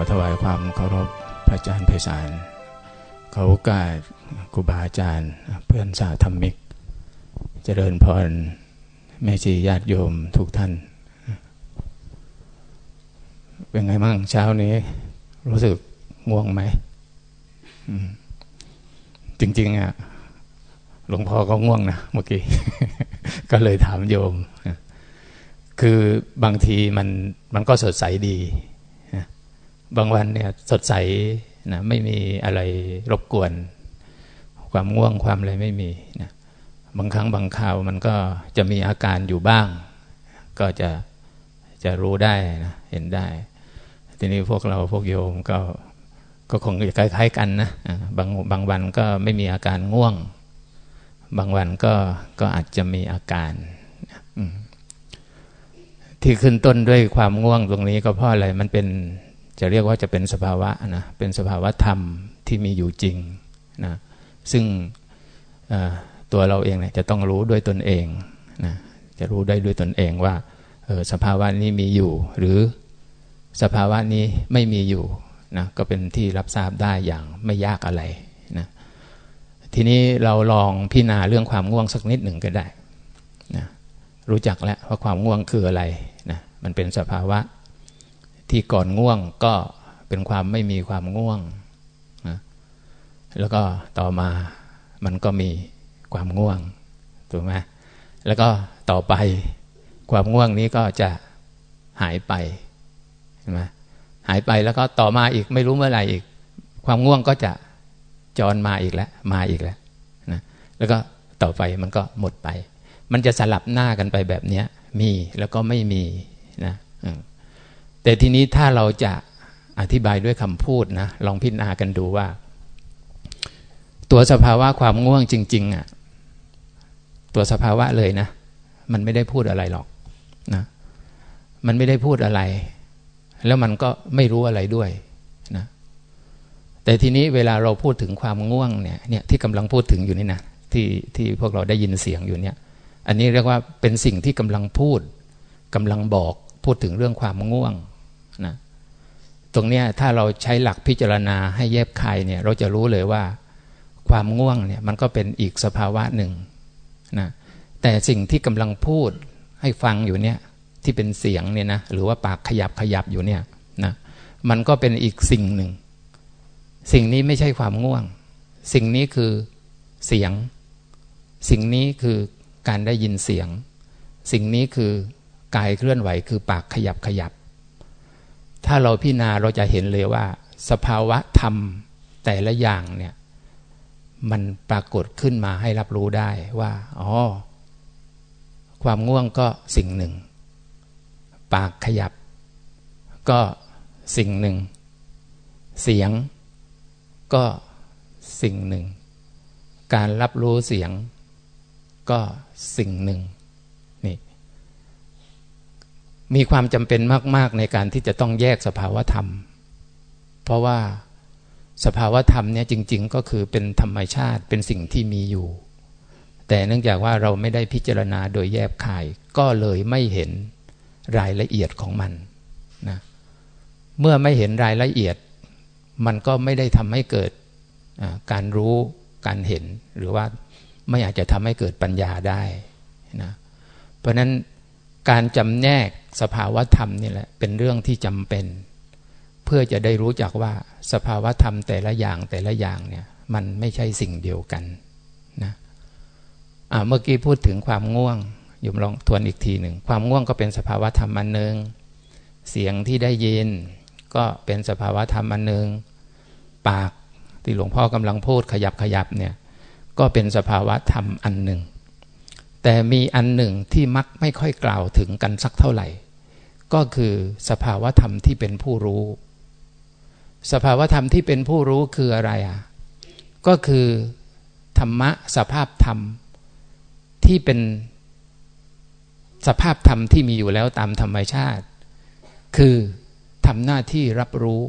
อถวายความเคารพพระอาจารย์ไพศาลขอโอกาสครูบาอาจารย์ เพื่อนสาธรรมิก เจริญพรแม่ชีญาติโยมทุกท่าน เป็นไงมั่งเช้านี้ รู้สึกง่วงไหม จริง ๆ อะ หลวงพ่อก็ง่วงนะเมื่อกี้ ก็เลยถามโยม คือบางทีมันมันก็สดใสดี บางวันเนี่ยสดใสนะไม่มีอะไรรบกวน ความง่วงความอะไรไม่มีนะบางครั้งบางคราวมันก็จะมีอาการอยู่บ้าง ก็จะจะรู้ได้นะเห็นได้ ทีนี้พวกเราพวกโยมก็ก็คงจะคล้ายๆกันนะบางบางวันก็ไม่มีอาการง่วง บางวันก็ก็อาจจะมีอาการที่ขึ้นต้นด้วยความง่วงตรงนี้ก็เพราะอะไรมันเป็น จะเรียกว่าจะเป็นสภาวะนะเป็นสภาวะธรรมที่มีอยู่จริงนะซึ่งตัวเราเองเนี่ยจะต้องรู้ด้วยตนเองนะจะรู้ได้ด้วยตนเองว่าสภาวะนี้มีอยู่ หรือสภาวะนี้ไม่มีอยู่นะก็เป็นที่รับทราบได้อย่างไม่ยากอะไรนะทีนี้เราลองพิจารณาเรื่องความง่วงสักนิดหนึ่งก็ได้นะรู้จักแล้วว่าความง่วงคืออะไรนะมันเป็นสภาวะ ที่ก่อนง่วงก็เป็นความไม่มีความง่วงนะแล้วก็ต่อมามันก็มีความง่วงถูกไหมแล้วก็ต่อไปความง่วงนี้ก็จะหายไปใช่ไหมหายไปแล้วก็ต่อมาอีกไม่รู้เมื่อไหร่อีก ความง่วงก็จะจรมาอีกแล้ว มาอีกแล้วนะแล้วก็ต่อไปมันก็หมดไป มันจะสลับหน้ากันไปแบบนี้มีแล้วก็ไม่มีนะ แต่ทีนี้ถ้าเราจะอธิบายด้วยคำพูดนะ ลองพิจารณากันดูว่า ตัวสภาวะความง่วงจริง ๆอะตัวสภาวะเลยนะ มันไม่ได้พูดอะไรหรอกนะมันไม่ได้พูดอะไร แล้วมันก็ไม่รู้อะไรด้วยนะแต่ทีนี้เวลาเราพูดถึงความง่วงเนี่ยเนี่ยที่กำลังพูดถึงอยู่นี่นะที่ที่พวกเราได้ยินเสียงอยู่เนี่ย อันนี้เรียกว่าเป็นสิ่งที่กำลังพูดกำลังบอกพูดถึงเรื่องความง่วง นะตรงนี้ถ้าเราใช้หลักพิจารณาให้แยบคายเนี่ยเราจะรู้เลยว่า ความง่วงเนี่ยมันก็เป็นอีกสภาวะหนึ่งนะแต่สิ่งที่กำลังพูดให้ฟังอยู่เนี่ยที่เป็นเสียงเนี่ยนะหรือว่าปากขยับขยับอยู่เนี่ยนะมันก็เป็นอีกสิ่งหนึ่ง สิ่งนี้ไม่ใช่ความง่วง สิ่งนี้คือเสียง สิ่งนี้คือการได้ยินเสียง สิ่งนี้คือกายเคลื่อนไหวคือปากขยับขยับ ถ้าเราพิจารณาเราจะเห็นเลยว่า สภาวะธรรมแต่ละอย่างเนี่ยมันปรากฏขึ้นมาให้รับรู้ได้ว่าอ๋อความง่วงก็สิ่งหนึ่ง ปากขยับ ก็สิ่งหนึ่ง เสียง ก็สิ่งหนึ่ง การรับรู้เสียง ก็สิ่งหนึ่ง มีความจำเป็นมาก ๆ ในการที่จะต้องแยกสภาวธรรม เพราะว่าสภาวธรรมเนี่ยจริง ๆ ก็คือเป็นธรรมชาติเป็นสิ่งที่มีอยู่ แต่เนื่องจากว่าเราไม่ได้พิจารณาโดยแยบคาย ก็เลยไม่เห็นรายละเอียดของมันนะเมื่อไม่เห็นรายละเอียด มันก็ไม่ได้ทำให้เกิดการรู้การเห็นหรือว่าไม่อาจจะทำให้เกิดปัญญาได้นะเพราะนั้นการจำแนก สภาวธรรมนี่แหละเป็นเรื่องที่จำเป็น เพื่อจะได้รู้จักว่าสภาวธรรมแต่ละอย่างแต่ละอย่างเนี่ยมันไม่ใช่สิ่งเดียวกันนะเมื่อกี้พูดถึงความง่วงยมลองทวนอีกทีหนึ่ง ความง่วงก็เป็นสภาวธรรมอันหนึ่งเสียงที่ได้ยิน ก็เป็นสภาวธรรมอันหนึ่งปากที่หลวงพ่อกำลังพูดขยับขยับเนี่ยก็เป็นสภาวธรรมอันหนึ่ง แต่มีอันหนึ่งที่มักไม่ค่อยกล่าวถึงกันสักเท่าไหร่ ก็คือสภาวธรรมที่เป็นผู้รู้ สภาวธรรมที่เป็นผู้รู้คืออะไรอะก็คือธรรมะสภาพธรรมที่เป็นสภาพธรรมที่มีอยู่แล้วตามธรรมชาติ คือทำหน้าที่รับรู้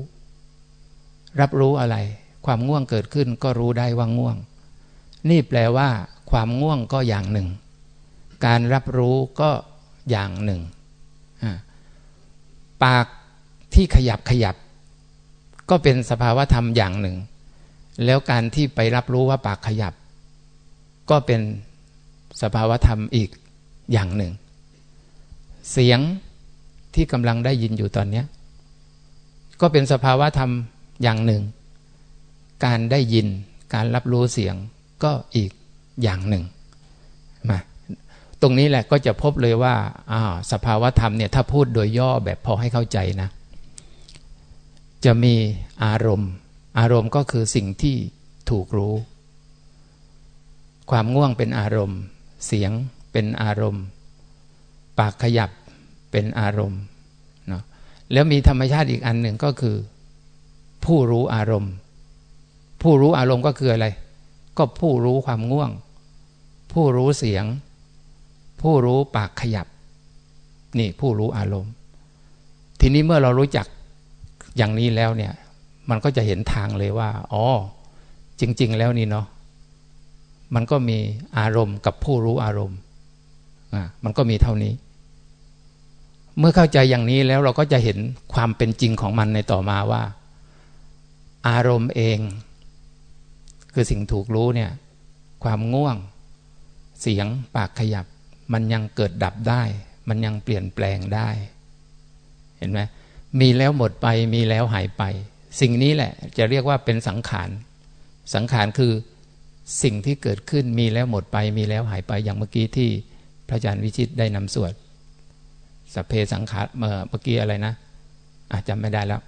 รับรู้อะไร ความง่วงเกิดขึ้นก็รู้ได้ว่าง่วง นี่แปลว่า ความง่วงก็อย่างหนึ่ง การรับรู้ก็อย่างหนึ่ง ปากที่ขยับขยับ ก็เป็นสภาวะธรรมอย่างหนึ่ง แล้วการที่ไปรับรู้ว่าปากขยับ ก็เป็นสภาวะธรรมอีกอย่างหนึ่ง เสียงที่กำลังได้ยินอยู่ตอนนี้ก็เป็นสภาวะธรรมอย่างหนึ่ง การได้ยินการรับรู้เสียงก็อีกอย่างหนึ่งมา ตรงนี้แหละก็จะพบเลยว่าอ้าวสภาวะธรรมเนี่ยถ้าพูดโดยย่อแบบพอให้เข้าใจนะ จะมีอารมณ์ อารมณ์ก็คือสิ่งที่ถูกรู้ ความง่วงเป็นอารมณ์ เสียงเป็นอารมณ์ ปากขยับเป็นอารมณ์เนาะแล้วมีธรรมชาติอีกอันหนึ่งก็คือ ผู้รู้อารมณ์ ผู้รู้อารมณ์ก็คืออะไร ก็ผู้รู้ความง่วง ผู้รู้เสียง ผู้รู้ปากขยับ นี่ผู้รู้อารมณ์ ทีนี้เมื่อเรารู้จักอย่างนี้แล้วเนี่ย มันก็จะเห็นทางเลยว่า อ๋อ จริง ๆ แล้วนี่เนาะมันก็มีอารมณ์กับผู้รู้อารมณ์อะมันก็มีเท่านี้ เมื่อเข้าใจอย่างนี้แล้วเราก็จะเห็นความเป็นจริงของมันในต่อมาว่า อารมณ์เอง คือสิ่งถูกรู้เนี่ย ความง่วง เสียงปากขยับ มันยังเกิดดับได้ มันยังเปลี่ยนแปลงได้ เห็นไหมมีแล้วหมดไปมีแล้วหายไป สิ่งนี้แหละจะเรียกว่าเป็นสังขาร สังขารคือสิ่งที่เกิดขึ้นมีแล้วหมดไป มีแล้วหายไปอย่างเมื่อกี้ที่พระอาจารย์วิชิตได้นำสวดสัพเพสังขารเมื่อเมื่อกี้อะไรนะอาจจำไม่ได้แล้ว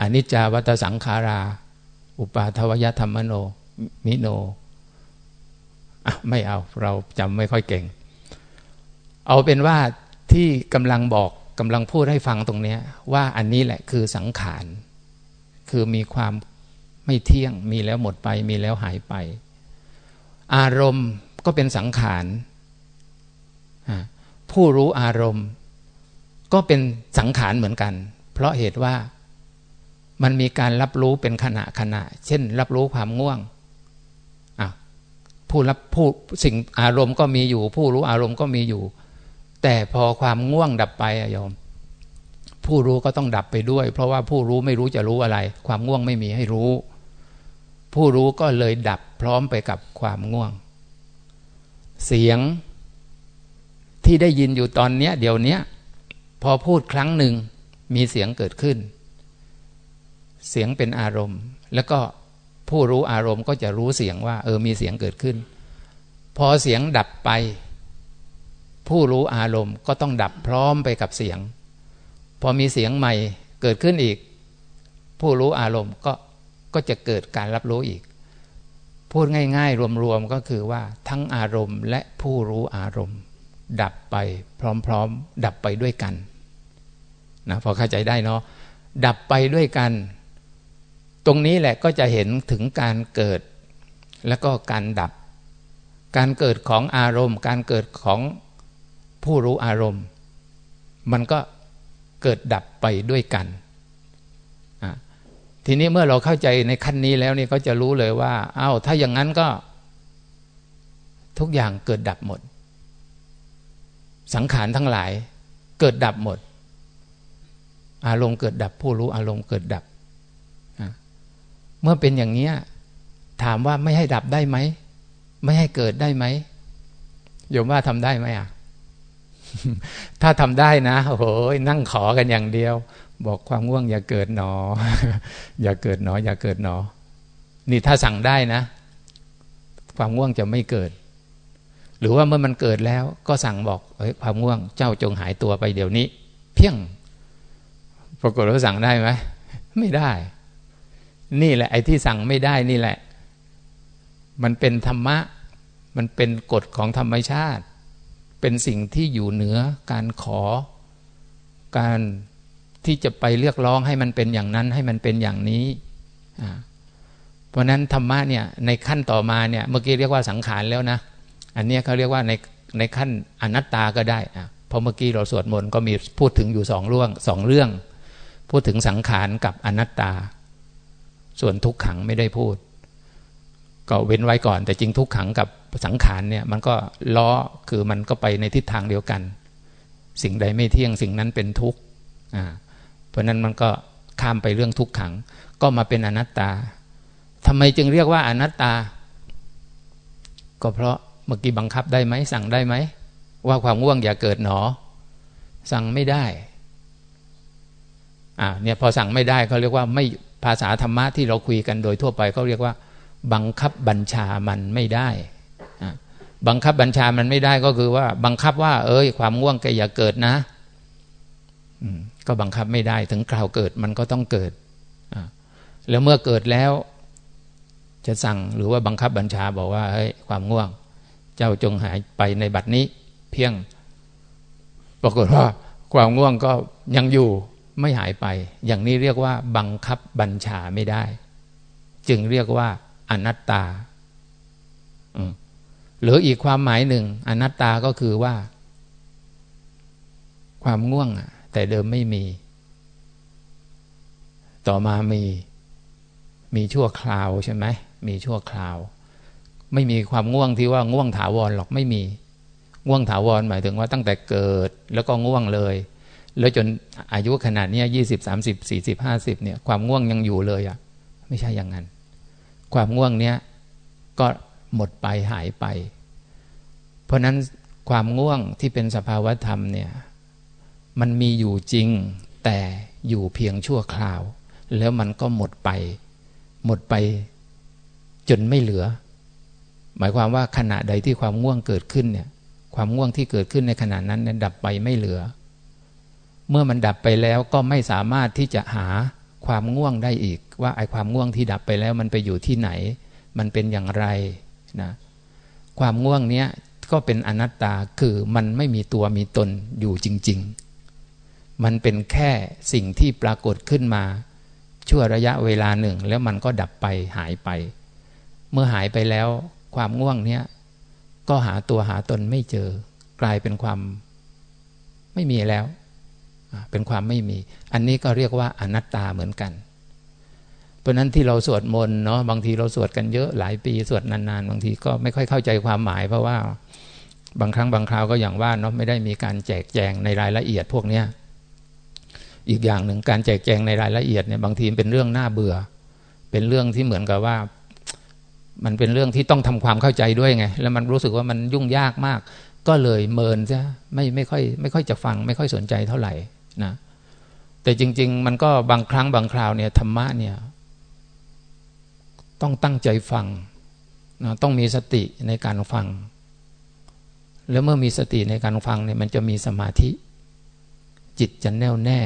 อนิจจาวัตสังขารา อุปาทวยธรรมโน มิโน ไม่เอาเราจำไม่ค่อยเก่ง เอาเป็นว่าที่กำลังบอกกำลังพูดให้ฟังตรงนี้ว่าอันนี้แหละคือสังขาร คือมีความไม่เที่ยง มีแล้วหมดไป มีแล้วหายไป อารมณ์ก็เป็นสังขาร ผู้รู้อารมณ์ ก็เป็นสังขารเหมือนกัน เพราะเหตุว่ามันมีการรับรู้เป็นขณะขณะ เช่น รับรู้ความง่วง ผู้รับผู้สิ่งอารมณ์ก็มีอยู่ ผู้รู้อารมณ์ก็มีอยู่ แต่พอความง่วงดับไปอะโยม ผู้รู้ก็ต้องดับไปด้วย เพราะว่าผู้รู้ไม่รู้จะรู้อะไร ความง่วงไม่มีให้รู้ ผู้รู้ก็เลยดับพร้อมไปกับความง่วง เสียงที่ได้ยินอยู่ตอนเนี้ย เดี๋ยวนี้พอพูดครั้งหนึ่งมีเสียงเกิดขึ้น เสียงเป็นอารมณ์ แล้วก็ ผู้รู้อารมณ์ก็จะรู้เสียงว่า เออมีเสียงเกิดขึ้น พอเสียงดับไป ผู้รู้อารมณ์ก็ต้องดับพร้อมไปกับเสียง พอมีเสียงใหม่เกิดขึ้นอีก ผู้รู้อารมณ์ก็ก็จะเกิดการรับรู้อีก พูดง่าย ๆ รวมๆก็คือว่าทั้งอารมณ์และผู้รู้อารมณ์ ดับไปพร้อมๆ ดับไปด้วยกันนะพอเข้าใจได้เนาะดับไปด้วยกัน ตรงนี้แหละก็จะเห็นถึงการเกิด แล้วก็การดับ การเกิดของอารมณ์ การเกิดของผู้รู้อารมณ์ มันก็เกิดดับไปด้วยกัน ทีนี้เมื่อเราเข้าใจในขั้นนี้แล้วนี่ก็จะรู้เลยว่าอา้าวถ้าอย่างนั้นก็ ทุกอย่างเกิดดับหมด สังขารทั้งหลายเกิดดับหมด อารมณ์เกิดดับผู้รู้อารมณ์เกิดดับ เมื่อเป็นอย่างนี้ถามว่าไม่ให้ดับได้ไหม ไม่ให้เกิดได้ไหมโยมว่าทำได้ไหมอะ ถ้าทำได้นะโอ้โหนั่งขอกันอย่างเดียว บอกความง่วงอย่าเกิดหนอ อย่าเกิดหนอ อย่าเกิดหนอ นี่ถ้าสั่งได้นะ ความง่วงจะไม่เกิด หรือว่าเมื่อมันเกิดแล้ว ก็สั่งบอกเฮ้ยความง่วงเจ้าจงหายตัวไปเดี๋ยวนี้ เพียงปรากฏว่าสั่งได้ไหมไม่ได้ นี่แหละ ไอ้ที่สั่งไม่ได้นี่แหละ มันเป็นธรรมะ มันเป็นกฎของธรรมชาติ เป็นสิ่งที่อยู่เหนือการขอ การที่จะไปเรียกร้องให้มันเป็นอย่างนั้นให้มันเป็นอย่างนี้เพราะนั้นธรรมะเนี่ยในขั้นต่อมาเนี่ยเมื่อกี้เรียกว่าสังขารแล้วนะ อันนี้เขาเรียกว่าในในขั้นอนัตตาก็ได้อะพราะเมื่อกี้เราสวดมนต์ก็มีพูดถึงอยู่สองเรื่องสองเรื่อง พูดถึงสังขารกับอนัตตา ส่วนทุกขังไม่ได้พูด ก็เว้นไว้ก่อน แต่จริงทุกขังกับสังขารเนี่ยมันก็ล้อคือมันก็ไปในทิศทางเดียวกัน สิ่งใดไม่เที่ยงสิ่งนั้นเป็นทุกข์อ่าเพราะนั้นมันก็ข้ามไปเรื่องทุกขัง ก็มาเป็นอนัตตาทำไมจึงเรียกว่าอนัตตา ก็เพราะเมื่อกี้บังคับได้ไหมสั่งได้ไหม ว่าความง่วงอย่าเกิดหนอ สั่งไม่ได้อ่าเนี่ยพอสั่งไม่ได้เขาเรียกว่าไม่ ภาษาธรรมะที่เราคุยกันโดยทั่วไปเขาเรียกว่า บังคับบัญชามันไม่ได้ บังคับบัญชามันไม่ได้ก็คือว่า บังคับว่า เอ้ย ความง่วงแกอย่าเกิดนะก็บังคับไม่ได้ ถึงคราวเกิดมันก็ต้องเกิดแล้วเมื่อเกิดแล้ว จะสั่งหรือว่าบังคับบัญชาบอกว่าเฮ้ยความง่วง เจ้าจงหายไปในบัดนี้ เพียง ปรากฏว่า ความง่วงก็ยังอยู่ ไม่หายไป อย่างนี้เรียกว่าบังคับบัญชาไม่ได้ จึงเรียกว่า อนัตตาหรืออีกความหมายหนึ่ง อนัตตาก็คือว่า ความง่วงแต่เดิมไม่มี ต่อมามีมีชั่วคราวใช่ไหมมีชั่วคราว ไม่มีความง่วงที่ว่าง่วงถาวรหรอกไม่มี ง่วงถาวรหมายถึงว่าตั้งแต่เกิดแล้วก็ง่วงเลย แล้วจนอายุขนาดนี้ยี่สิบสามสิบสี่สิบห้าสิบเนี่ย ความง่วงยังอยู่เลยอะ่ะ ไม่ใช่อย่างนั้น ความง่วงเนี้ยก็หมดไปหายไป เพราะนั้นความง่วงที่เป็นสภาวธรรมเนี่ย มันมีอยู่จริง แต่อยู่เพียงชั่วคราว แล้วมันก็หมดไป หมดไป จนไม่เหลือ หมายความว่าขณะใดที่ความง่วงเกิดขึ้นเนี่ย ความง่วงที่เกิดขึ้นในขณะนั้นเนี่ยดับไปไม่เหลือ เมื่อมันดับไปแล้วก็ไม่สามารถที่จะหาความง่วงได้อีก ว่าไอ้ความง่วงที่ดับไปแล้วมันไปอยู่ที่ไหน มันเป็นอย่างไรนะความง่วงเนี้ยก็เป็นอนัตตาคือมันไม่มีตัวมีตนอยู่จริง ๆ มันเป็นแค่สิ่งที่ปรากฏขึ้นมา ชั่วระยะเวลาหนึ่ง แล้วมันก็ดับไปหายไป เมื่อหายไปแล้ว ความง่วงเนี้ยก็หาตัวหาตนไม่เจอ กลายเป็นความ ไม่มีแล้ว เป็นความไม่มี อันนี้ก็เรียกว่าอนัตตาเหมือนกัน เพราะนั้นที่เราสวดมนต์เนาะบางทีเราสวดกันเยอะหลายปีสวดนานๆ บางทีก็ไม่ค่อยเข้าใจความหมาย เพราะว่าบางครั้งบางคราวก็อย่างว่าเนาะไม่ได้มีการแจกแจงในรายละเอียดพวกเนี้ยอีกอย่างหนึ่งการแจกแจงในรายละเอียดเนี่ยบางทีเป็นเรื่องน่าเบื่อ เป็นเรื่องที่เหมือนกับว่า มันเป็นเรื่องที่ต้องทำความเข้าใจด้วยไง แล้วมันรู้สึกว่ามันยุ่งยากมาก ก็เลยเมินซะไม่ไม่ค่อยไม่ค่อยจะฟัง ไม่ค่อยสนใจเท่าไหร่ นะแต่จริง ๆ มันก็บางครั้งบางคราวเนี่ยธรรมะเนี่ยต้องตั้งใจฟังนะต้องมีสติในการฟัง แล้วเมื่อมีสติในการฟังเนี่ยมันจะมีสมาธิ จิตจะแน่วแน่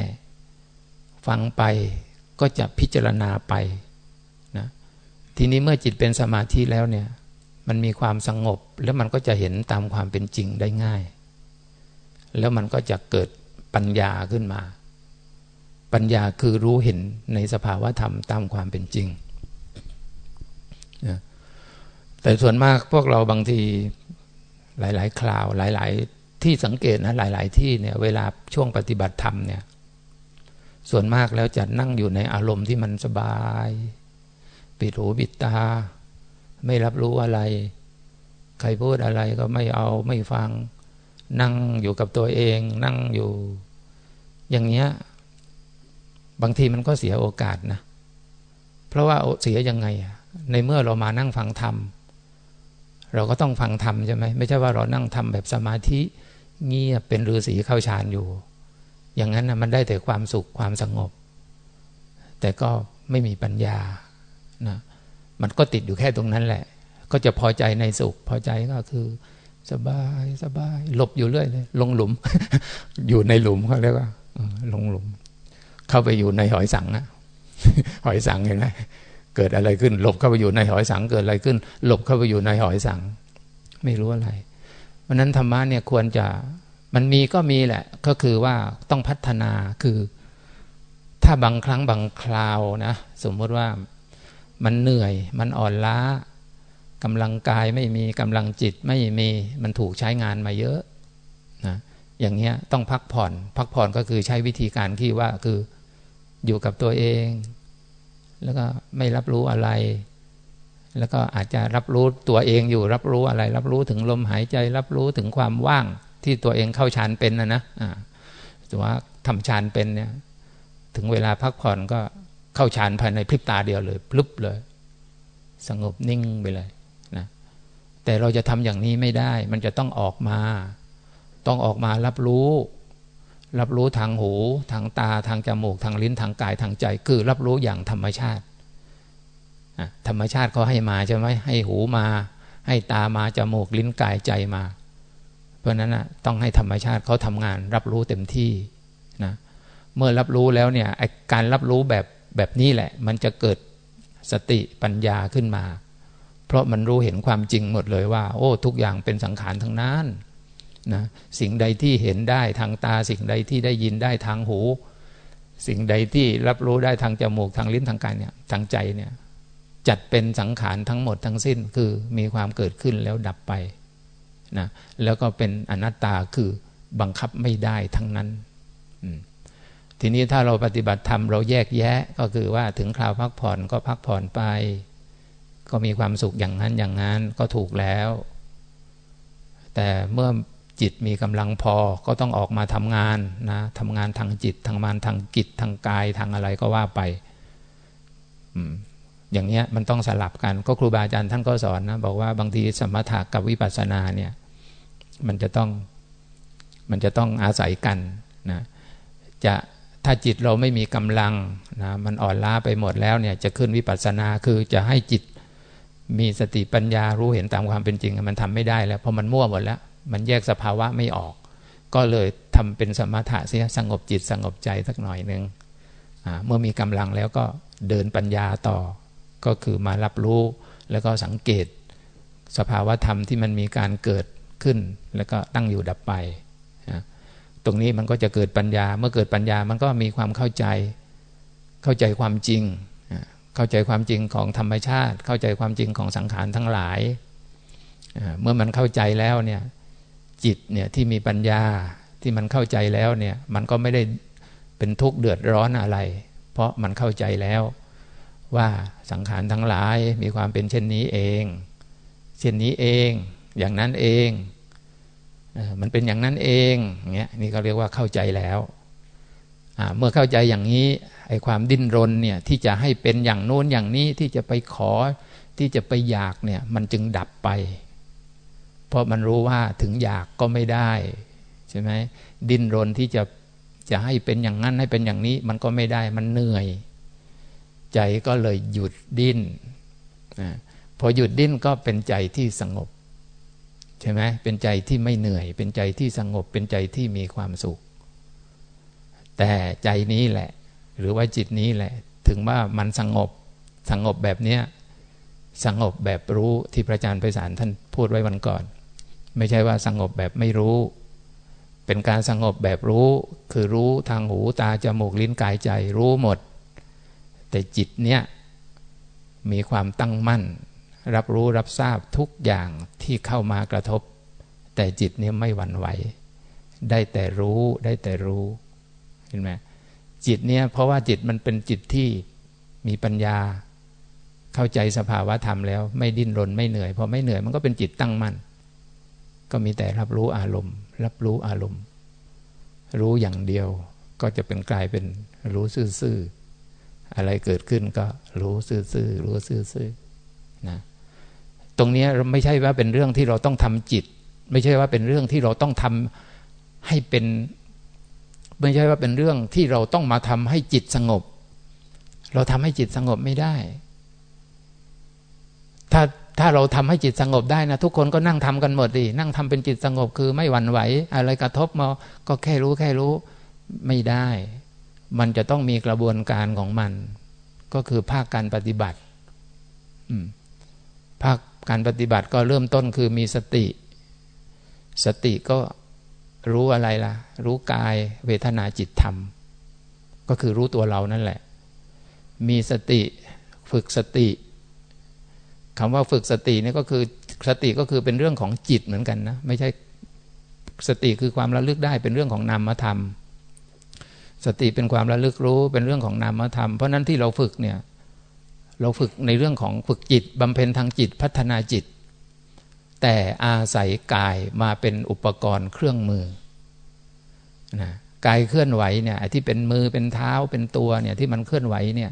ฟังไปก็จะพิจารณาไปนะทีนี้เมื่อจิตเป็นสมาธิแล้วเนี่ยมันมีความสงบแล้วมันก็จะเห็นตามความเป็นจริงได้ง่าย แล้วมันก็จะเกิด ปัญญาขึ้นมา ปัญญาคือรู้เห็นในสภาวะธรรมตามความเป็นจริง แต่ส่วนมากพวกเราบางทีหลาย ๆ คราวหลาย ๆ ที่สังเกตนะหลาย ๆ ที่เนี่ยเวลาช่วงปฏิบัติธรรมเนี่ยส่วนมากแล้วจะนั่งอยู่ในอารมณ์ที่มันสบาย ปิดหูปิดตา ไม่รับรู้อะไร ใครพูดอะไรก็ไม่เอาไม่ฟัง นั่งอยู่กับตัวเอง นั่งอยู่ อย่างเงี้ย บางทีมันก็เสียโอกาสนะ เพราะว่าเสียยังไง ในเมื่อเรามานั่งฟังธรรม เราก็ต้องฟังธรรมใช่ไหมไม่ใช่ว่าเรานั่งทำแบบสมาธิเงียบเป็นฤาษีเข้าฌานอยู่ อย่างนั้นนะมันได้แต่ความสุขความสงบ แต่ก็ไม่มีปัญญานะมันก็ติดอยู่แค่ตรงนั้นแหละ ก็จะพอใจในสุข พอใจก็คือ สบายสบายหลบอยู่เรื่อยเลย ลงหลุม อยู่ในหลุมเขาเรียกว่า ลงหลุม เข้าไปอยู่ในหอยสังอะหอยสังเห็นไหมเกิดอะไรขึ้น หลบเข้าไปอยู่ในหอยสังเกิดอะไรขึ้น หลบเข้าไปอยู่ในหอยสัง ไม่รู้อะไรเพราะนั้นธรรมะเนี่ยควรจะมันมีก็มีแหละ ก็คือว่าต้องพัฒนาคือ ถ้าบางครั้งบางคราวนะ สมมติว่ามันเหนื่อย มันอ่อนล้ากำลังกายไม่มีกำลังจิตไม่มีมันถูกใช้งานมาเยอะนะ อย่างเงี้ยต้องพักผ่อน พักผ่อนก็คือใช้วิธีการที่ว่าคืออยู่กับตัวเอง แล้วก็ไม่รับรู้อะไร แล้วก็อาจจะรับรู้ตัวเองอยู่รับรู้อะไร รับรู้ถึงลมหายใจ รับรู้ถึงความว่างที่ตัวเองเข้าฌานเป็นนะนะอ่าแต่ว่าทำฌานเป็นเนี่ย ถึงเวลาพักผ่อนก็เข้าฌานภายในพริบตาเดียวเลยพลุบเลย สงบนิ่งไปเลยนะแต่เราจะทำอย่างนี้ไม่ได้ มันจะต้องออกมา ต้องออกมารับรู้ รับรู้ทางหู ทางตาทางจมูก ทางลิ้นทางกายทางใจ คือรับรู้อย่างธรรมชาติ ธรรมชาติเขาให้มาใช่ไหมให้หูมา ให้ตามาจมูกลิ้นกายใจมา เพราะนั้นนะต้องให้ธรรมชาติเขาทำงาน รับรู้เต็มที่นะเมื่อรับรู้แล้วเนี่ยการรับรู้แบบแบบนี้แหละ มันจะเกิดสติปัญญาขึ้นมา เพราะมันรู้เห็นความจริงหมดเลยว่า โอ้ ทุกอย่างเป็นสังขารทั้งนั้น นะสิ่งใดที่เห็นได้ทางตา สิ่งใดที่ได้ยินได้ทางหู สิ่งใดที่รับรู้ได้ทางจมูกทางลิ้นทางกายเนี่ยทางใจเนี่ยจัดเป็นสังขารทั้งหมดทั้งสิ้นคือมีความเกิดขึ้นแล้วดับไปนะแล้วก็เป็นอนัตตาคือบังคับไม่ได้ทั้งนั้นทีนี้ถ้าเราปฏิบัติธรรมเราแยกแยะก็คือว่าถึงคราวพักผ่อนก็พักผ่อนไป ก็มีความสุขอย่างนั้นอย่างนั้นก็ถูกแล้ว แต่เมื่อ จิตมีกำลังพอก็ต้องออกมาทำงานนะทำงานทางจิตทางมานทางกิจทางกายทางอะไรก็ว่าไปอย่างเนี้ยมันต้องสลับกันก็ครูบาอาจารย์ท่านก็สอนนะบอกว่าบางทีสมถะกับวิปัสสนาเนี่ยมันจะต้องมันจะต้องอาศัยกันนะจะถ้าจิตเราไม่มีกำลังนะมันอ่อนล้าไปหมดแล้วเนี่ยจะขึ้นวิปัสสนาคือจะให้จิตมีสติปัญญารู้เห็นตามความเป็นจริง มันทำไม่ได้แล้วเพราะมันมั่วหมดแล้ว มันแยกสภาวะไม่ออก ก็เลยทำเป็นสมถะเสียสงบจิตสงบใจสักหน่อยหนึ่งเมื่อมีกำลังแล้วก็เดินปัญญาต่อ ก็คือมารับรู้แล้วก็สังเกต สภาวะธรรมที่มันมีการเกิดขึ้น แล้วก็ตั้งอยู่ดับไป ตรงนี้มันก็จะเกิดปัญญา เมื่อเกิดปัญญามันก็มีความเข้าใจ เข้าใจความจริง เข้าใจความจริงของธรรมชาติ เข้าใจความจริงของสังขารทั้งหลาย เมื่อมันเข้าใจแล้วเนี่ย จิตเนี่ยที่มีปัญญาที่มันเข้าใจแล้วเนี่ยมันก็ไม่ได้เป็นทุกข์เดือดร้อนอะไร เพราะมันเข้าใจแล้ว ว่าสังขารทั้งหลายมีความเป็นเช่นนี้เอง เช่นนี้เองอย่างนั้นเองมันเป็นอย่างนั้นเองเงี้ยนี่เขาเรียกว่าเข้าใจแล้วเมื่อเข้าใจอย่างนี้ไอ้ความดิ้นรนเนี่ยที่จะให้เป็นอย่างโน้นอย่างนี้ที่จะไปขอที่จะไปอยากเนี่ยมันจึงดับไป เพราะมันรู้ว่าถึงอยากก็ไม่ได้ใช่ไหมดิ้นรนที่จะจะให้เป็นอย่างนั้นให้เป็นอย่างนี้มันก็ไม่ได้มันเหนื่อย ใจก็เลยหยุดดิ้นนะพอหยุดดิ้นก็เป็นใจที่สงบใช่ไหมเป็นใจที่ไม่เหนื่อย เป็นใจที่สงบเป็นใจที่มีความสุข แต่ใจนี้แหละ หรือว่าจิตนี้แหละ ถึงว่ามันสงบสงบแบบเนี้ยสงบแบบรู้ที่พระอาจารย์ไพศาลท่านพูดไว้วันก่อน ไม่ใช่ว่าสงบแบบไม่รู้ เป็นการสงบแบบรู้ คือรู้ทางหูตาจมูกลิ้นกายใจรู้หมด แต่จิตเนี่ยมีความตั้งมั่น รับรู้รับทราบทุกอย่างที่เข้ามากระทบ แต่จิตเนี่ยไม่หวั่นไหว ได้แต่รู้ได้แต่รู้เห็นไหมจิตเนี่ยเพราะว่าจิตมันเป็นจิตที่มีปัญญา เข้าใจสภาวะธรรมแล้ว ไม่ดิ้นรนไม่เหนื่อยพอไม่เหนื่อยมันก็เป็นจิตตั้งมั่น ก็มีแต่รับรู้อารมณ์ รับรู้อารมณ์ รู้อย่างเดียวก็จะเป็นกลายเป็นรู้ซื่ออะไรเกิดขึ้นก็รู้ซื่อๆรู้ซื่อๆนะตรงนี้ไม่ใช่ว่าเป็นเรื่องที่เราต้องทำจิต ไม่ใช่ว่าเป็นเรื่องที่เราต้องทำให้เป็น ไม่ใช่ว่าเป็นเรื่องที่เราต้องมาทำให้จิตสงบ เราทำให้จิตสงบไม่ได้ ถ้า ถ้าเราทำให้จิตสงบได้นะทุกคนก็นั่งทำกันหมดดินั่งทำเป็นจิตสงบคือไม่หวั่นไหว อะไรกระทบมาก็แค่รู้แค่รู้ไม่ได้ มันจะต้องมีกระบวนการของมัน ก็คือภาคการปฏิบัติภาคการปฏิบัติก็เริ่มต้นคือมีสติ สติก็รู้อะไรล่ะ รู้กายเวทนาจิตธรรม ก็คือรู้ตัวเรานั่นแหละ มีสติฝึกสติ คำว่าฝึกสตินี่ก็คือสติก็คือเป็นเรื่องของจิตเหมือนกันนะไม่ใช่สติคือความระลึกได้เป็นเรื่องของนามธรรม สติเป็นความระลึกรู้เป็นเรื่องของนามธรรม เพราะนั้นที่เราฝึกเนี่ยเราฝึกในเรื่องของฝึกจิตบำเพ็ญทางจิตพัฒนาจิต แต่อาศัยกายมาเป็นอุปกรณ์เครื่องมือนะกายเคลื่อนไหวเนี่ยที่เป็นมือเป็นเท้าเป็นตัวเนี่ยที่มันเคลื่อนไหวเนี่ย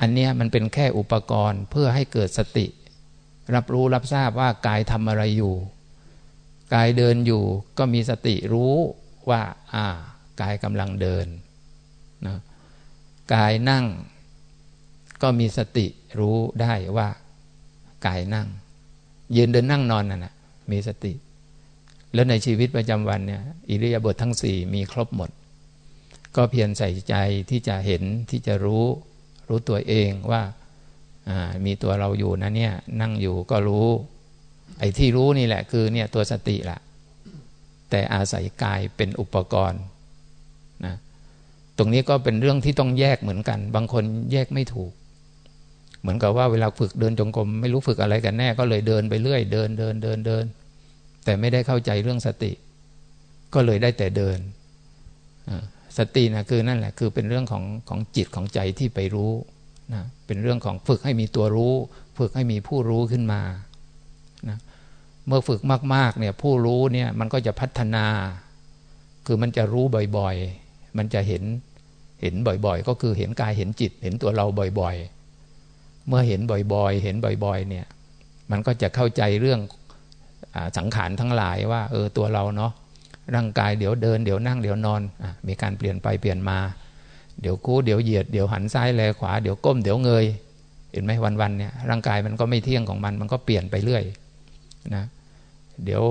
อันเนี้ยมันเป็นแค่อุปกรณ์เพื่อให้เกิดสติ รับรู้รับทราบว่ากายทำอะไรอยู่ กายเดินอยู่ก็มีสติรู้ว่า อ่า กายกำลังเดินนะกายนั่ง ก็มีสติรู้ได้ว่า กายนั่ง ยืนเดินนั่งนอนน่ะนะมีสติ แล้วในชีวิตประจำวันเนี่ยอิริยาบถททั้งสี่มีครบหมด ก็เพียรใส่ใจที่จะเห็นที่จะรู้ รู้ตัวเองว่ามีตัวเราอยู่นะเนี่ยนั่งอยู่ก็รู้ ไอ้ที่รู้นี่แหละคือเนี่ยตัวสติละแต่อาศัยกายเป็นอุปกรณ์นะตรงนี้ก็เป็นเรื่องที่ต้องแยกเหมือนกัน บางคนแยกไม่ถูก เหมือนกับว่าเวลาฝึกเดินจงกรมไม่รู้ฝึกอะไรกันแน่ ก็เลยเดินไปเรื่อย เดินเดินเดินเดิน แต่ไม่ได้เข้าใจเรื่องสติ ก็เลยได้แต่เดิน สตินะคือนั่นแหละคือเป็นเรื่องของของจิตของใจที่ไปรู้นะเป็นเรื่องของฝึกให้มีตัวรู้ ฝึกให้มีผู้รู้ขึ้นมานะเมื่อฝึกมากๆเนี่ยผู้รู้เนี่ยมันก็จะพัฒนา คือมันจะรู้บ่อยๆ มันจะเห็นเห็นบ่อยๆ ก็คือเห็นกายเห็นจิต เห็นตัวเราบ่อยๆ เมื่อเห็นบ่อยๆ เห็นบ่อยๆเนี่ยมันก็จะเข้าใจเรื่องอสังขารทั้งหลายว่า เออตัวเราเนาะ ร่างกายเดี๋ยวเดินเดี๋ยวนั่งเดี๋ยวนอนอมีการเปลี่ยนไปเปลี่ยนมา เดี๋ยวกู้เดี๋ยวเหยียดเดี๋ยวหันซ้ายแลขวาเดี๋ยวก้มเดี๋ยวเงย เห็นไหมวันๆเนี่ยร่างกายมันก็ไม่เที่ยงของมันมันก็เปลี่ยนไปเรื่อยนะเดี๋ยว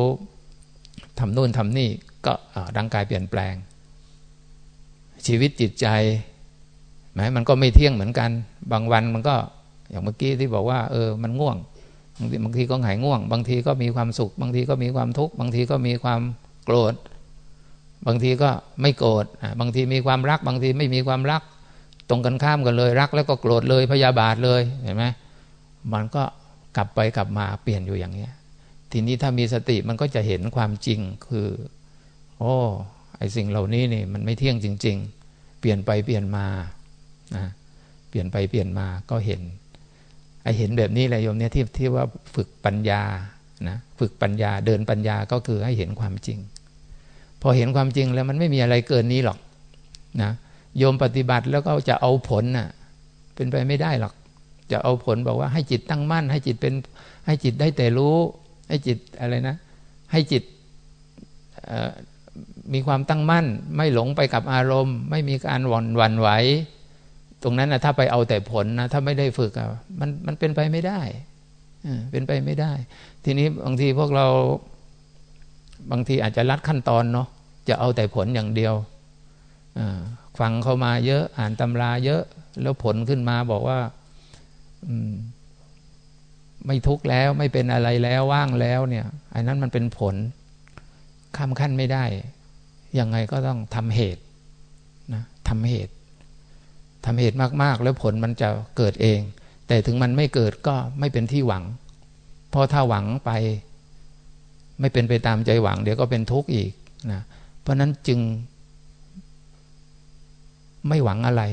ทำนู่นทำนี่ก็ร่างกายเปลี่ยนแปลง ชีวิตจิตใจแม้มันก็ไม่เที่ยงเหมือนกัน บางวันมันก็อย่างเมื่อกี้ที่บอกว่าเออมันง่วงบางทีบางทีก็หายง่วง บางทีก็มีความสุข บางทีก็มีความทุกข์บางทีก็มีความ โกรธ บางทีก็ไม่โกรธบางทีมีความรัก บางทีไม่มีความรัก ตรงกันข้ามกันเลยรัก แล้วก็โกรธเลยพยาบาทเลยเห็นไหมมันก็กลับไปกลับมาเปลี่ยนอยู่อย่างนี้ทีนี้ถ้ามีสติมันก็จะเห็นความจริงคือ โอ้ไอสิ่งเหล่านี้นี่มันไม่เที่ยงจริง ๆ เปลี่ยนไปเปลี่ยนมานะเปลี่ยนไปเปลี่ยนมาก็เห็นไอเห็นแบบนี้แหละโยมเนี่ยที่ที่ว่าฝึกปัญญา นะฝึกปัญญาเดินปัญญาก็คือให้เห็นความจริง พอเห็นความจริงแล้วมันไม่มีอะไรเกินนี้หรอกนะโยมปฏิบัติแล้วก็จะเอาผลน่ะเป็นไปไม่ได้หรอก จะเอาผลบอกว่าให้จิตตั้งมั่น ให้จิตเป็นให้จิตได้แต่รู้ ให้จิตอะไรนะ ให้จิตมีความตั้งมั่น ไม่หลงไปกับอารมณ์ ไม่มีการหวั่นหวั่นไหวตรงนั้นนะถ้าไปเอาแต่ผลนะถ้าไม่ได้ฝึกอะมันมันเป็นไปไม่ได้ เป็นไปไม่ได้ ทีนี้บางทีพวกเราบางทีอาจจะลัดขั้นตอนเนาะจะเอาแต่ผลอย่างเดียวฟังเข้ามาเยอะอ่านตำราเยอะแล้วผลขึ้นมาบอกว่าอมไม่ทุกข์แล้วไม่เป็นอะไรแล้วว่างแล้วเนี่ยอันนั้นมันเป็นผลข้ามขั้นไม่ได้ ยังไงก็ต้องทำเหตุนะทำเหตุทำเหตุมาก ๆ แล้วผลมันจะเกิดเอง แต่ถึงมันไม่เกิดก็ไม่เป็นที่หวัง เพราะถ้าหวังไป ไม่เป็นไปตามใจหวัง เดี๋ยวก็เป็นทุกข์อีกนะเพราะนั้นจึง ไม่หวังอะไร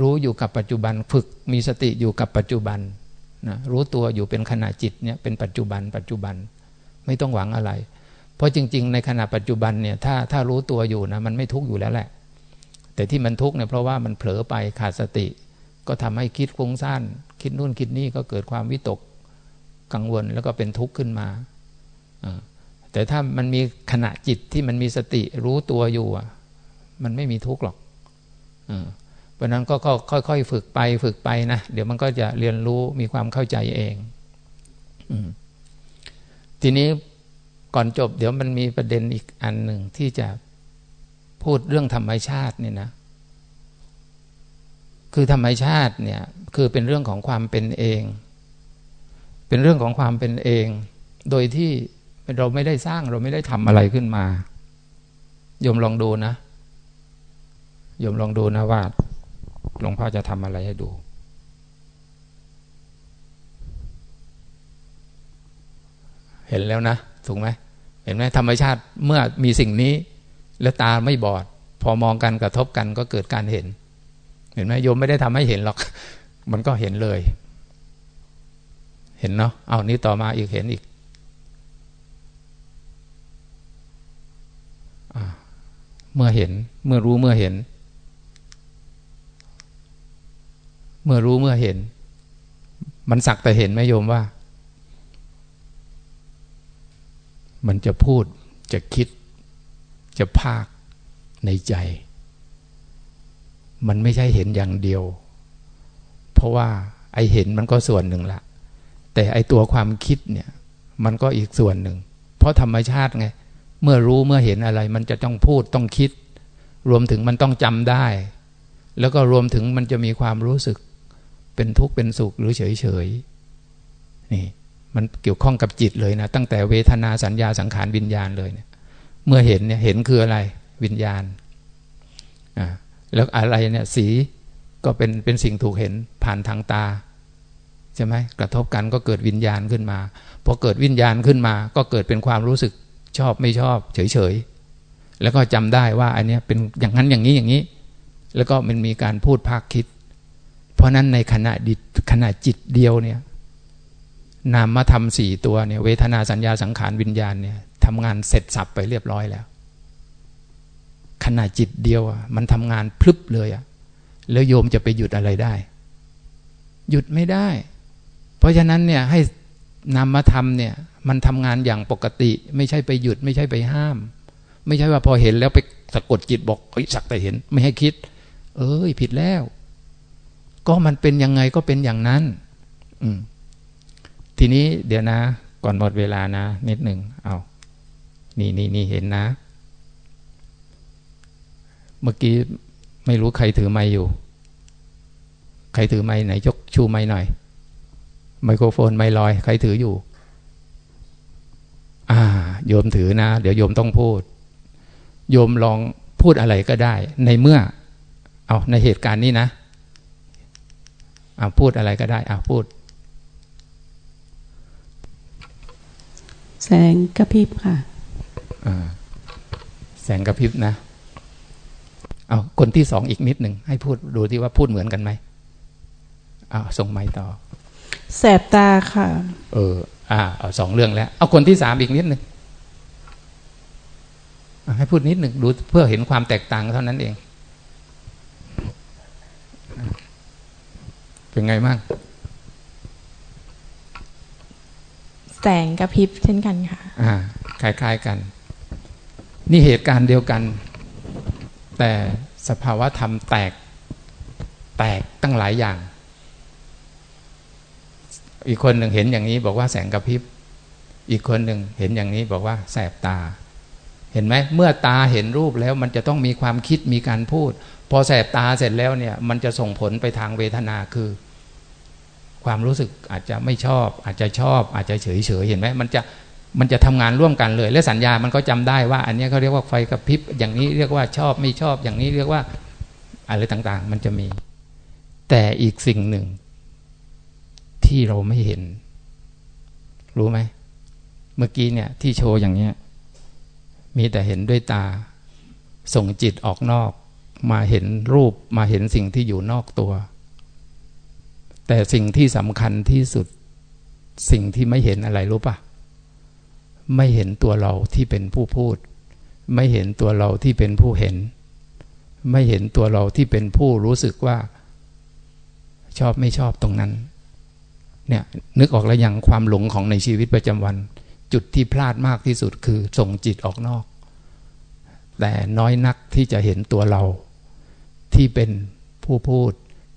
รู้อยู่กับปัจจุบันฝึกมีสติอยู่กับปัจจุบันนะรู้ตัวอยู่เป็นขณะจิตเนี่ยเป็นปัจจุบัน ปัจจุบันไม่ต้องหวังอะไร เพราะจริง ๆ ในขณะปัจจุบันเนี่ยถ้าถ้ารู้ตัวอยู่นะมันไม่ทุกข์อยู่แล้วแหละ แต่ที่มันทุกข์เนี่ยเพราะว่ามันเผลอไปขาดสติ ก็ทำให้คิดฟุ้งซ่านคิดนู่นคิดนี่ก็เกิดความวิตกกังวลแล้วก็เป็นทุกข์ขึ้นมา แต่ถ้ามันมีขณะจิตที่มันมีสติรู้ตัวอยู่มันไม่มีทุกข์หรอกเพราะนั้นก็ค่อยๆฝึกไปฝึกไปนะ เดี๋ยวมันก็จะเรียนรู้มีความเข้าใจเองทีนี้ก่อนจบ เดี๋ยวมันมีประเด็นอีกอันหนึ่งที่จะพูดเรื่องธรรมชาติเนี่ยนะ คือธรรมชาติเนี่ยคือเป็นเรื่องของความเป็นเอง เป็นเรื่องของความเป็นเอง โดยที่เราไม่ได้สร้างเราไม่ได้ทำอะไรขึ้นมาโยมลองดูนะโยมลองดูนะว่าหลวงพ่อจะทำอะไรให้ดู เห็นแล้วนะถูกไหมเห็นไหมธรรมชาติเมื่อมีสิ่งนี้ แล้วตาไม่บอด พอมองกันกระทบกันก็เกิดการเห็น เห็นไหมโยมไม่ได้ทำให้เห็นหรอก มันก็เห็นเลย เห็นเนาะเอานี้ต่อมาอีกเห็นอีกเมื่อเห็น เมื่อรู้เมื่อเห็น เมื่อรู้เมื่อเห็น มันสักแต่เห็นไหมโยมว่า มันจะพูดจะคิด จะภาคในใจ มันไม่ใช่เห็นอย่างเดียว เพราะว่าไอเห็นมันก็ส่วนหนึ่งละแต่ไอตัวความคิดเนี่ย มันก็อีกส่วนหนึ่ง เพราะธรรมชาติไง เมื่อรู้เมื่อเห็นอะไร มันจะต้องพูดต้องคิด รวมถึงมันต้องจำได้ แล้วก็รวมถึงมันจะมีความรู้สึก เป็นทุกข์เป็นสุขหรือเฉยเฉยนี่มันเกี่ยวข้องกับจิตเลยนะ ตั้งแต่เวทนาสัญญาสังขารวิญญาณเลยเนี่ย เมื่อเห็นเนี่ยเห็นคืออะไร วิญญาณอ่า แล้วอะไรเนี่ยสีก็เป็นเป็นสิ่งถูกเห็นผ่านทางตาใช่ไหมกระทบกันก็เกิดวิญญาณขึ้นมาพอเกิดวิญญาณขึ้นมา ก็เกิดเป็นความรู้สึกชอบไม่ชอบ เฉยๆแล้วก็จำได้ว่าอันนี้เป็นอย่างนั้นอย่างนี้อย่างนี้ แล้วก็มันมีการพูดภาคคิด เพราะนั้นในขณะดิขณะจิตเดียวเนี่ยนามมาทำสี่ตัวเนี่ยเวทนาสัญญาสังขารวิญญาณเนี่ยทำงานเสร็จสับไปเรียบร้อยแล้ว ขณะจิตเดียวอะมันทำงานพลึบเลยอะแล้วโยมจะไปหยุดอะไรได้ หยุดไม่ได้ เพราะฉะนั้นเนี่ยให้นามธรรมเนี่ย มันทำงานอย่างปกติ ไม่ใช่ไปหยุด ไม่ใช่ไปห้าม ไม่ใช่ว่าพอเห็นแล้วไปสะกดจิตบอกเฮ้ยสักแต่เห็น ไม่ให้คิด เอ้ยผิดแล้ว ก็มันเป็นยังไงก็เป็นอย่างนั้น อืมทีนี้เดี๋ยวนะ ก่อนหมดเวลานะ นิดหนึ่งเอานี่นี่นี่เห็นนะ เมื่อกี้ไม่รู้ใครถือไม้อยู่ ใครถือไม้ไหนยกชูไม้หน่อย ไมโครโฟนไม้ลอย ใครถืออยู่ อ่า โยมถือนะ เดี๋ยวโยมต้องพูด โยมลองพูดอะไรก็ได้ ในเมื่อ เอาในเหตุการณ์นี้นะเอาพูดอะไรก็ได้เอาพูด แสงกระพริบค่ะแสงกระพริบนะ เอาคนที่สองอีกนิดหนึ่งให้พูดดูที่ว่าพูดเหมือนกันไหมเอาส่งไม้ต่อ แสบตาค่ะ เออ อ่า เอาสองเรื่องแล้ว เอาคนที่สามอีกนิดหนึ่งให้พูดนิดหนึ่งดูเพื่อเห็นความแตกต่างเท่านั้นเอง เป็นไงบ้างแสงกระพริบเช่นกันค่ะ อ่าคล้ายๆกัน นี่เหตุการณ์เดียวกัน แต่สภาวะธรรมแตกแตกตั้งหลายอย่าง อีกคนหนึ่งเห็นอย่างนี้บอกว่าแสงกระพริบ อีกคนหนึ่งเห็นอย่างนี้บอกว่าแสบตา เห็นไหมเมื่อตาเห็นรูปแล้วมันจะต้องมีความคิดมีการพูด พอแสบตาเสร็จแล้วเนี่ยมันจะส่งผลไปทางเวทนาคือ ความรู้สึกอาจจะไม่ชอบ อาจจะชอบ อาจจะเฉยเฉยเห็นไหมมันจะ มันจะทำงานร่วมกันเลย และสัญญามันก็จำได้ว่า อันนี้เขาเรียกว่าไฟกระพริบอย่างนี้เรียกว่าชอบไม่ชอบอย่างนี้เรียกว่าอะไรต่างๆ มันจะมี แต่อีกสิ่งหนึ่ง ที่เราไม่เห็น รู้ไหมเมื่อกี้เนี่ย ที่โชว์อย่างเนี้ย มีแต่เห็นด้วยตา ส่งจิตออกนอก มาเห็นรูปมาเห็นสิ่งที่อยู่นอกตัว แต่สิ่งที่สำคัญที่สุด สิ่งที่ไม่เห็นอะไรรู้ปะ ไม่เห็นตัวเราที่เป็นผู้พูด ไม่เห็นตัวเราที่เป็นผู้เห็น ไม่เห็นตัวเราที่เป็นผู้รู้สึกว่า ชอบไม่ชอบตรงนั้น เนี่ยนึกออกแล้วย่างความหลงของในชีวิตประจำวัน จุดที่พลาดมากที่สุดคือส่งจิตออกนอก แต่น้อยนักที่จะเห็นตัวเรา ที่เป็นผู้พูด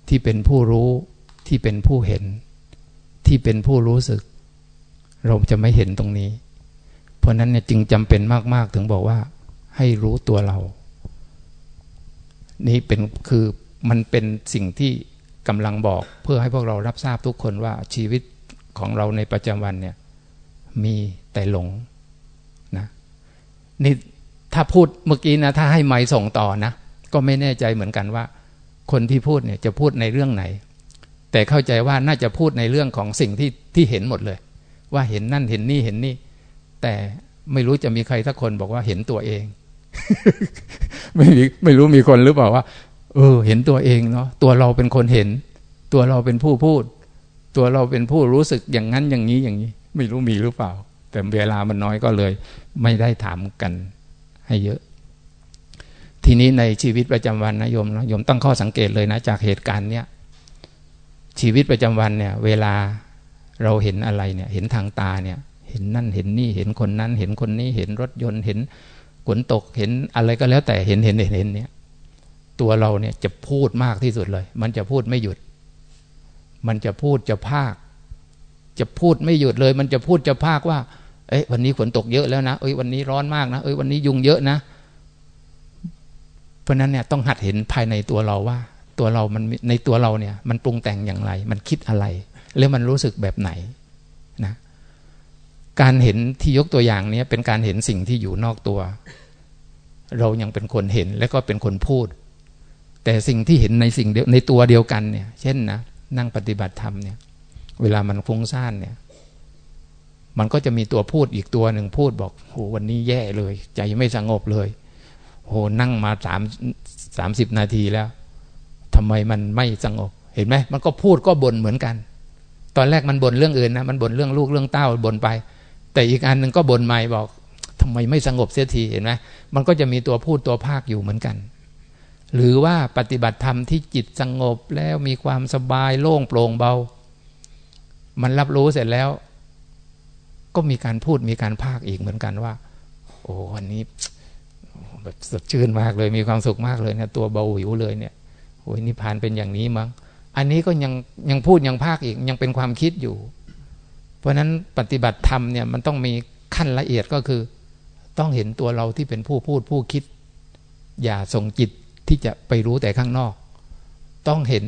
ที่เป็นผู้รู้ ที่เป็นผู้เห็น ที่เป็นผู้รู้สึก เราจะไม่เห็นตรงนี้ เพราะนั้นเนี่ยจึงจำเป็นมากๆ ถึงบอกว่า ให้รู้ตัวเรา นี่เป็นคือมันเป็นสิ่งที่กำลังบอก เพื่อให้พวกเรารับทราบทุกคนว่าชีวิตของเราในประจำวันเนี่ยมีแต่หลงนะนี่ถ้าพูดเมื่อกี้นะถ้าให้ไม่ส่งต่อนะ ก็ไม่แน่ใจเหมือนกันว่า คนที่พูดเนี่ยจะพูดในเรื่องไหน แต่เข้าใจว่าน่าจะพูดในเรื่องของสิ่งที่ที่เห็นหมดเลย ว่าเห็นนั่นเห็นนี่เห็นนี่ แต่ไม่รู้จะมีใครสักคนบอกว่าเห็นตัวเอง ไม่ไม่รู้มีคนหรือเปล่าว่าเออ เห็นตัวเองเนาะตัวเราเป็นคนเห็น ตัวเราเป็นผู้พูด ตัวเราเป็นผู้รู้สึกอย่างนั้นอย่างนี้อย่างนี้ ไม่รู้มีหรือเปล่า แต่เวลามันน้อยก็เลย ไม่ได้ถามกันให้เยอะ ทีนี้ในชีวิตประจำวันนะโยมนะโยมตั้งข้อสังเกตเลยนะ จากเหตุการณ์เนี้ยชีวิตประจำวันเนี่ย เวลาเราเห็นอะไรเนี่ย เห็นทางตาเนี่ย ห็นนั่นเห็นนี่เห็นคนนั้น เห็นคนนี้เห็นรถยนต์เห็นฝนตกเห็นอะไรก็แล้วแต่เห็นเห็นเห็นเห็นเนี่ยตัวเราเนี่ยจะพูดมากที่สุดเลย มันจะพูดไม่หยุด มันจะพูดจะภาค จะพูดไม่หยุดเลย มันจะพูดจะภาคว่า เอ้ยวันนี้ฝนตกเยอะแล้วนะเอ้ยวันนี้ร้อนมากนะเอ้ยวันนี้ยุงเยอะนะ เพราะนั้นเนี่ยต้องหัดเห็นภายในตัวเราว่า ตัวเรามันในตัวเราเนี่ย มันปรุงแต่งอย่างไร มันคิดอะไร แล้วมันรู้สึกแบบไหน การเห็นที่ยกตัวอย่างนี้เป็นการเห็นสิ่งที่อยู่นอกตัว เรายังเป็นคนเห็นและก็เป็นคนพูด แต่สิ่งที่เห็นในสิ่งเดียวในตัวเดียวกันเนี่ย เช่นนะนั่งปฏิบัติธรรมเนี่ย เวลามันฟุ้งซ่านเนี่ย มันก็จะมีตัวพูดอีกตัวหนึ่งพูดบอกโหวันนี้แย่เลย ใจไม่สงบเลยโหนั่งมาสามสามสิบนาทีแล้วทำไมมันไม่สงบ เห็นไหมมันก็พูดก็บ่นเหมือนกัน ตอนแรกมันบ่นเรื่องอื่นนะมันบ่นเรื่องลูกเรื่องเต้าบ่นไป แต่อีกอันหนึ่งก็บ่นใหม่บอกทำไมไม่สงบเสียทีเห็นไหมมันก็จะมีตัวพูดตัวภาคอยู่เหมือนกัน หรือว่าปฏิบัติธรรมที่จิตสงบแล้วมีความสบายโล่งโปร่งเบา มันรับรู้เสร็จแล้ว ก็มีการพูดมีการภาคอีกเหมือนกันว่า โอ้วันนี้แบบสดชื่นมากเลยมีความสุขมากเลยเนี่ยตัวเบาหิวเลยเนี่ยโอ้ยนิพพานเป็นอย่างนี้มั้งอันนี้ก็ยังยังพูดยังภาคอีกยังเป็นความคิดอยู่ เพราะฉะนั้นปฏิบัติธรรมเนี่ยมันต้องมีขั้นละเอียดก็คือ ต้องเห็นตัวเราที่เป็นผู้พูดผู้คิด อย่าส่งจิตที่จะไปรู้แต่ข้างนอก ต้องเห็น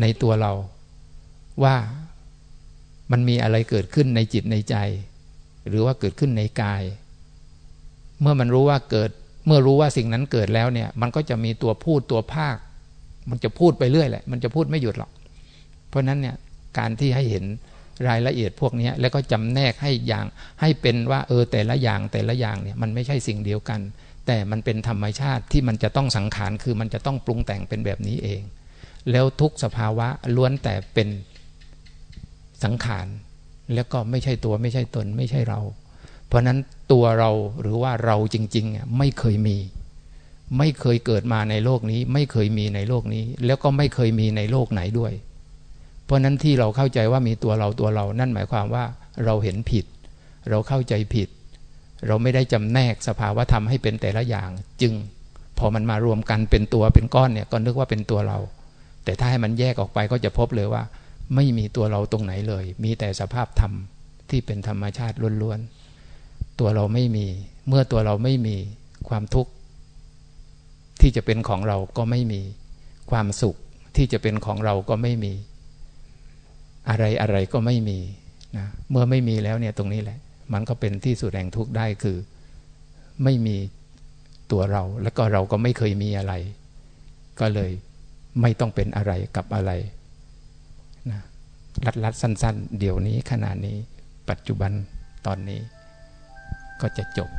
ในตัวเราว่ามันมีอะไรเกิดขึ้นในจิตในใจ หรือว่าเกิดขึ้นในกาย เมื่อมันรู้ว่าเกิด เมื่อรู้ว่าสิ่งนั้นเกิดแล้วเนี่ย มันก็จะมีตัวพูดตัวภาค มันจะพูดไปเรื่อยแหละ มันจะพูดไม่หยุดหรอก เพราะนั้นเนี่ยการที่ให้เห็น รายละเอียดพวกนี้แล้วก็จำแนกให้อย่างให้เป็นว่าเออแต่ละอย่างแต่ละอย่างเนี่ยมันไม่ใช่สิ่งเดียวกัน แต่มันเป็นธรรมชาติที่มันจะต้องสังขารคือมันจะต้องปรุงแต่งเป็นแบบนี้เอง แล้วทุกสภาวะล้วนแต่เป็นสังขารแล้วก็ไม่ใช่ตัวไม่ใช่ตนไม่ใช่เรา เพราะนั้นตัวเราหรือว่าเราจริงๆไม่เคยมี ไม่เคยเกิดมาในโลกนี้ ไม่เคยมีในโลกนี้ แล้วก็ไม่เคยมีในโลกไหนด้วย ราะนั้นที่เราเข้าใจว่ามีตัวเราตัวเรา นั่นหมายความว่าเราเห็นผิด เราเข้าใจผิด เราไม่ได้จำแนกสภาวะธรรมให้เป็นแต่ละอย่าง จึงพอมันมารวมกันเป็นตัวเป็นก้อนเนี่ยก็นึกว่าเป็นตัวเรา แต่ถ้าให้มันแยกออกไปก็จะพบเลยว่า ไม่มีตัวเราตรงไหนเลย มีแต่สภาพธรรมที่เป็นธรรมชาติล้วนๆตัวเราไม่มี เมื่อตัวเราไม่มีความทุกข์ที่จะเป็นของเราก็ไม่มี ความสุขที่จะเป็นของเราก็ไม่มี อะไรอะไรก็ไม่มีนะเมื่อไม่มีแล้วเนี่ยตรงนี้แหละ มันก็เป็นที่สุดแห่งทุกข์ได้คือ ไม่มีตัวเรา แล้วก็เราก็ไม่เคยมีอะไร ก็เลยไม่ต้องเป็นอะไรกับอะไรนะรัดรัดสั้น ๆ เดี๋ยวนี้ขณะนี้ปัจจุบันตอนนี้ ก็จะจบ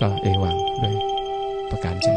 ก็เอวังด้วยประการชน